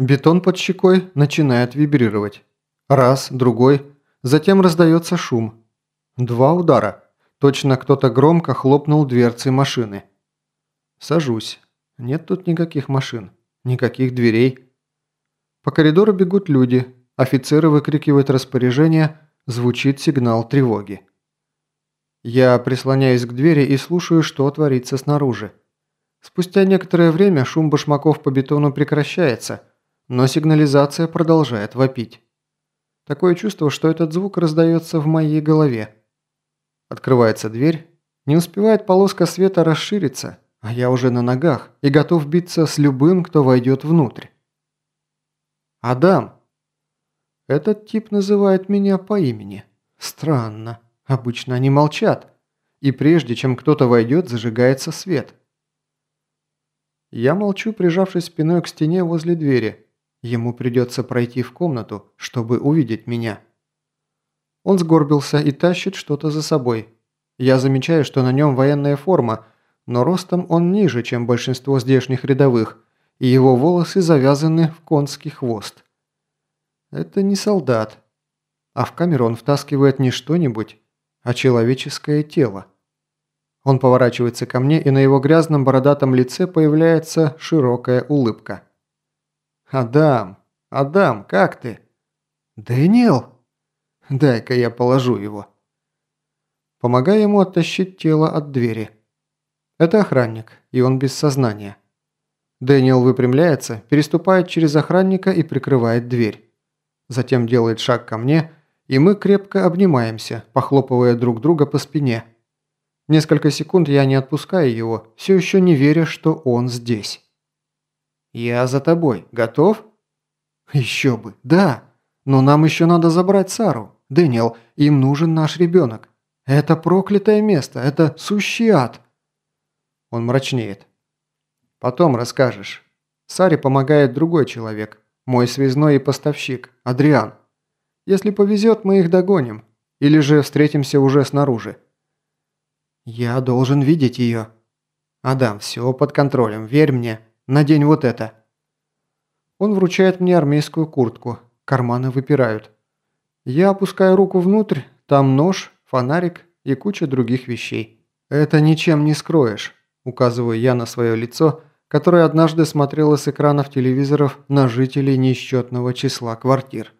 Бетон под щекой начинает вибрировать. Раз, другой, затем раздается шум. Два удара. Точно кто-то громко хлопнул дверцей машины. Сажусь. Нет тут никаких машин, никаких дверей. По коридору бегут люди, офицеры выкрикивают распоряжение, звучит сигнал тревоги. Я прислоняюсь к двери и слушаю, что творится снаружи. Спустя некоторое время шум башмаков по бетону прекращается, но сигнализация продолжает вопить. Такое чувство, что этот звук раздается в моей голове. Открывается дверь, не успевает полоска света расшириться, а я уже на ногах и готов биться с любым, кто войдет внутрь. «Адам!» Этот тип называет меня по имени. Странно. Обычно они молчат. И прежде чем кто-то войдет, зажигается свет. Я молчу, прижавшись спиной к стене возле двери. Ему придется пройти в комнату, чтобы увидеть меня. Он сгорбился и тащит что-то за собой. Я замечаю, что на нем военная форма, но ростом он ниже, чем большинство здешних рядовых, и его волосы завязаны в конский хвост. Это не солдат. А в камеру он втаскивает не что-нибудь, а человеческое тело. Он поворачивается ко мне, и на его грязном бородатом лице появляется широкая улыбка. «Адам! Адам, как ты?» «Дэниел?» «Дай-ка я положу его». Помогаю ему оттащить тело от двери. Это охранник, и он без сознания. Дэниел выпрямляется, переступает через охранника и прикрывает дверь. Затем делает шаг ко мне, и мы крепко обнимаемся, похлопывая друг друга по спине. Несколько секунд я не отпускаю его, все еще не веря, что он здесь. «Я за тобой. Готов?» «Еще бы. Да. Но нам еще надо забрать Сару. Дэниел, им нужен наш ребенок. Это проклятое место. Это сущий ад». Он мрачнеет. «Потом расскажешь. Саре помогает другой человек. Мой связной и поставщик. Адриан. Если повезет, мы их догоним. Или же встретимся уже снаружи». «Я должен видеть ее». «Адам, все под контролем. Верь мне. Надень вот это». Он вручает мне армейскую куртку. Карманы выпирают. Я опускаю руку внутрь, там нож, фонарик и куча других вещей. «Это ничем не скроешь», – указываю я на свое лицо, которое однажды смотрело с экранов телевизоров на жителей несчетного числа квартир.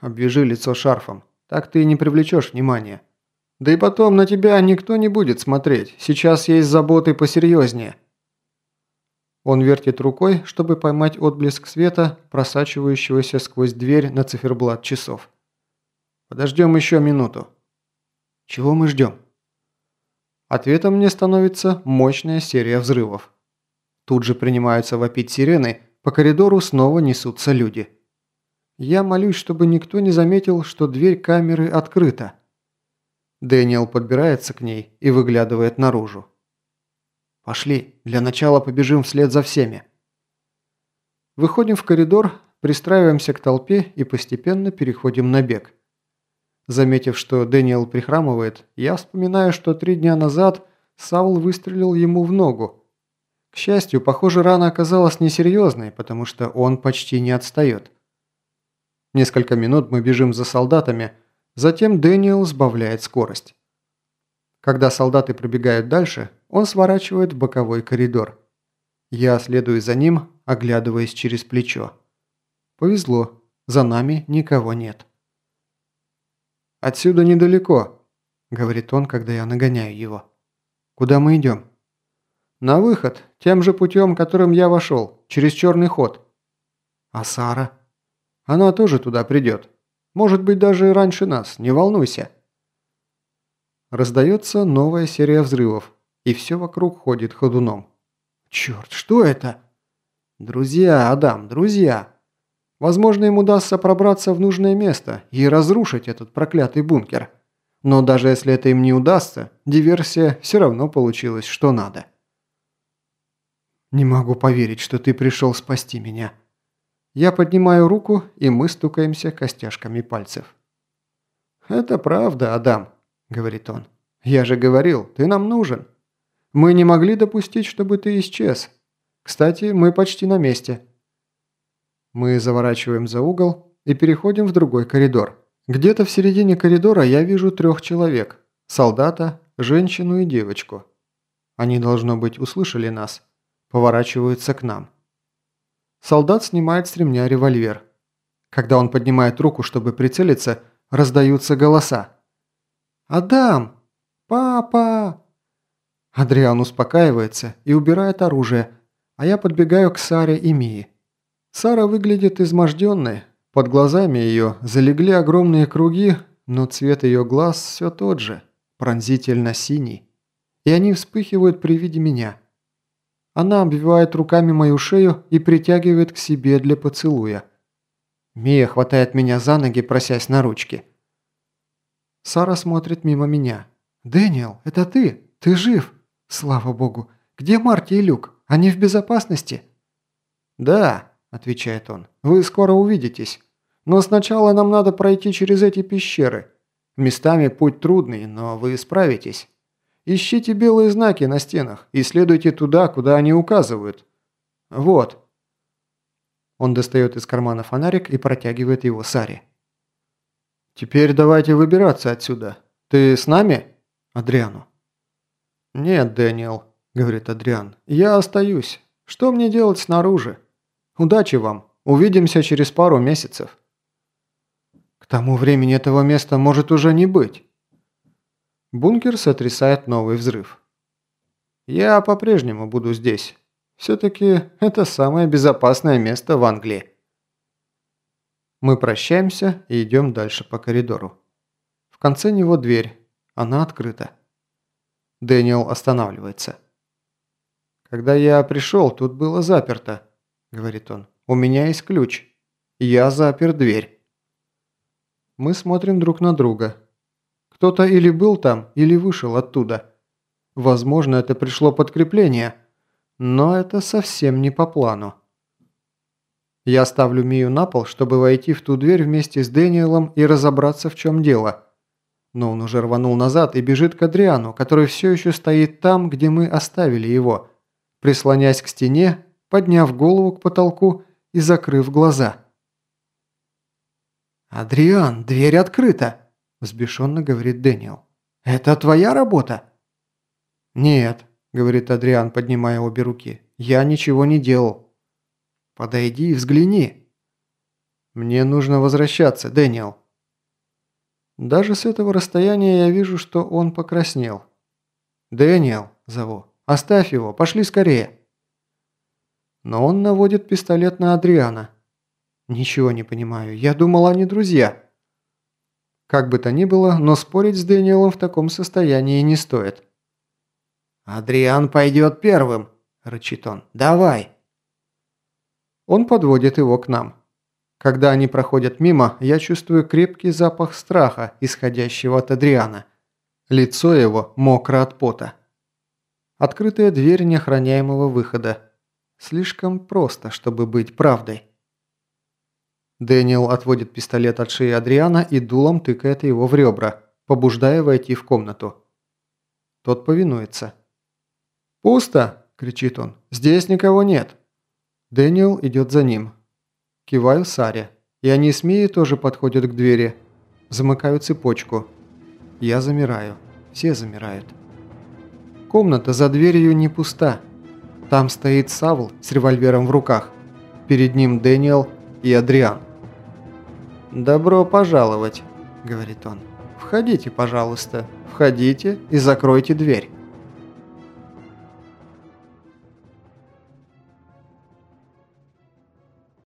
Обвяжи лицо шарфом, так ты не привлечешь внимания. Да и потом на тебя никто не будет смотреть, сейчас есть заботы посерьезнее. Он вертит рукой, чтобы поймать отблеск света, просачивающегося сквозь дверь на циферблат часов. Подождем еще минуту. Чего мы ждем? Ответом мне становится мощная серия взрывов. Тут же принимаются вопить сирены, по коридору снова несутся люди. Я молюсь, чтобы никто не заметил, что дверь камеры открыта. Дэниел подбирается к ней и выглядывает наружу. «Пошли, для начала побежим вслед за всеми». Выходим в коридор, пристраиваемся к толпе и постепенно переходим на бег. Заметив, что Дэниел прихрамывает, я вспоминаю, что три дня назад Саул выстрелил ему в ногу. К счастью, похоже, рана оказалась несерьезной, потому что он почти не отстает. Несколько минут мы бежим за солдатами, затем Дэниел сбавляет скорость. Когда солдаты пробегают дальше, он сворачивает в боковой коридор. Я следую за ним, оглядываясь через плечо. Повезло, за нами никого нет. «Отсюда недалеко», – говорит он, когда я нагоняю его. «Куда мы идем?» «На выход, тем же путем, которым я вошел, через черный ход». «А Сара?» «Она тоже туда придет. Может быть, даже раньше нас, не волнуйся». Раздается новая серия взрывов и все вокруг ходит ходуном. «Черт, что это?» «Друзья, Адам, друзья!» Возможно, им удастся пробраться в нужное место и разрушить этот проклятый бункер. Но даже если это им не удастся, диверсия все равно получилась что надо. «Не могу поверить, что ты пришел спасти меня». Я поднимаю руку, и мы стукаемся костяшками пальцев. «Это правда, Адам», — говорит он. «Я же говорил, ты нам нужен». Мы не могли допустить, чтобы ты исчез. Кстати, мы почти на месте». Мы заворачиваем за угол и переходим в другой коридор. Где-то в середине коридора я вижу трех человек. Солдата, женщину и девочку. Они, должно быть, услышали нас. Поворачиваются к нам. Солдат снимает с ремня револьвер. Когда он поднимает руку, чтобы прицелиться, раздаются голоса. «Адам! Папа!» Адриан успокаивается и убирает оружие, а я подбегаю к Саре и Мии. Сара выглядит изможденной, под глазами ее залегли огромные круги, но цвет ее глаз все тот же, пронзительно синий, и они вспыхивают при виде меня. Она обвивает руками мою шею и притягивает к себе для поцелуя. Мия хватает меня за ноги, просясь на ручки. Сара смотрит мимо меня. «Дэниел, это ты? Ты жив? Слава богу. Где Марти и Люк? Они в безопасности?» «Да», – отвечает он. «Вы скоро увидитесь. Но сначала нам надо пройти через эти пещеры. Местами путь трудный, но вы справитесь. Ищите белые знаки на стенах и следуйте туда, куда они указывают. Вот». Он достает из кармана фонарик и протягивает его Саре. «Теперь давайте выбираться отсюда. Ты с нами?» Адриану. «Нет, Дэниел», – говорит Адриан. «Я остаюсь. Что мне делать снаружи? Удачи вам. Увидимся через пару месяцев». «К тому времени этого места может уже не быть». Бункер сотрясает новый взрыв. «Я по-прежнему буду здесь. Все-таки это самое безопасное место в Англии. Мы прощаемся и идем дальше по коридору. В конце него дверь. Она открыта. Дэниел останавливается. «Когда я пришел, тут было заперто», – говорит он. «У меня есть ключ. Я запер дверь». Мы смотрим друг на друга. Кто-то или был там, или вышел оттуда. Возможно, это пришло подкрепление – но это совсем не по плану. Я ставлю Мию на пол, чтобы войти в ту дверь вместе с Дэниелом и разобраться, в чем дело. Но он уже рванул назад и бежит к Адриану, который все еще стоит там, где мы оставили его, прислонясь к стене, подняв голову к потолку и закрыв глаза. «Адриан, дверь открыта!» – взбешенно говорит Дэниел. «Это твоя работа?» «Нет», – говорит Адриан, поднимая обе руки. «Я ничего не делал». «Подойди и взгляни». «Мне нужно возвращаться, Дэниел». Даже с этого расстояния я вижу, что он покраснел. «Дэниел», – зову, – «оставь его, пошли скорее». Но он наводит пистолет на Адриана. «Ничего не понимаю, я думал, они друзья». Как бы то ни было, но спорить с Дэниелом в таком состоянии не стоит. «Адриан пойдет первым», – рычит он. «Давай». Он подводит его к нам. Когда они проходят мимо, я чувствую крепкий запах страха, исходящего от Адриана. Лицо его мокро от пота. Открытая дверь неохраняемого выхода. Слишком просто, чтобы быть правдой. Дэниел отводит пистолет от шеи Адриана и дулом тыкает его в ребра, побуждая войти в комнату. Тот повинуется. «Пусто!» – кричит он. «Здесь никого нет!» Дэниел идет за ним. Киваю Саре. И они с Мией тоже подходят к двери. Замыкаю цепочку. Я замираю. Все замирают. Комната за дверью не пуста. Там стоит Савл с револьвером в руках. Перед ним Дэниел и Адриан. «Добро пожаловать», – говорит он. «Входите, пожалуйста. Входите и закройте дверь».